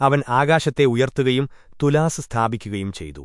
അവൻ ആകാശത്തെ ഉയർത്തുകയും തുലാസ് സ്ഥാപിക്കുകയും ചെയ്തു.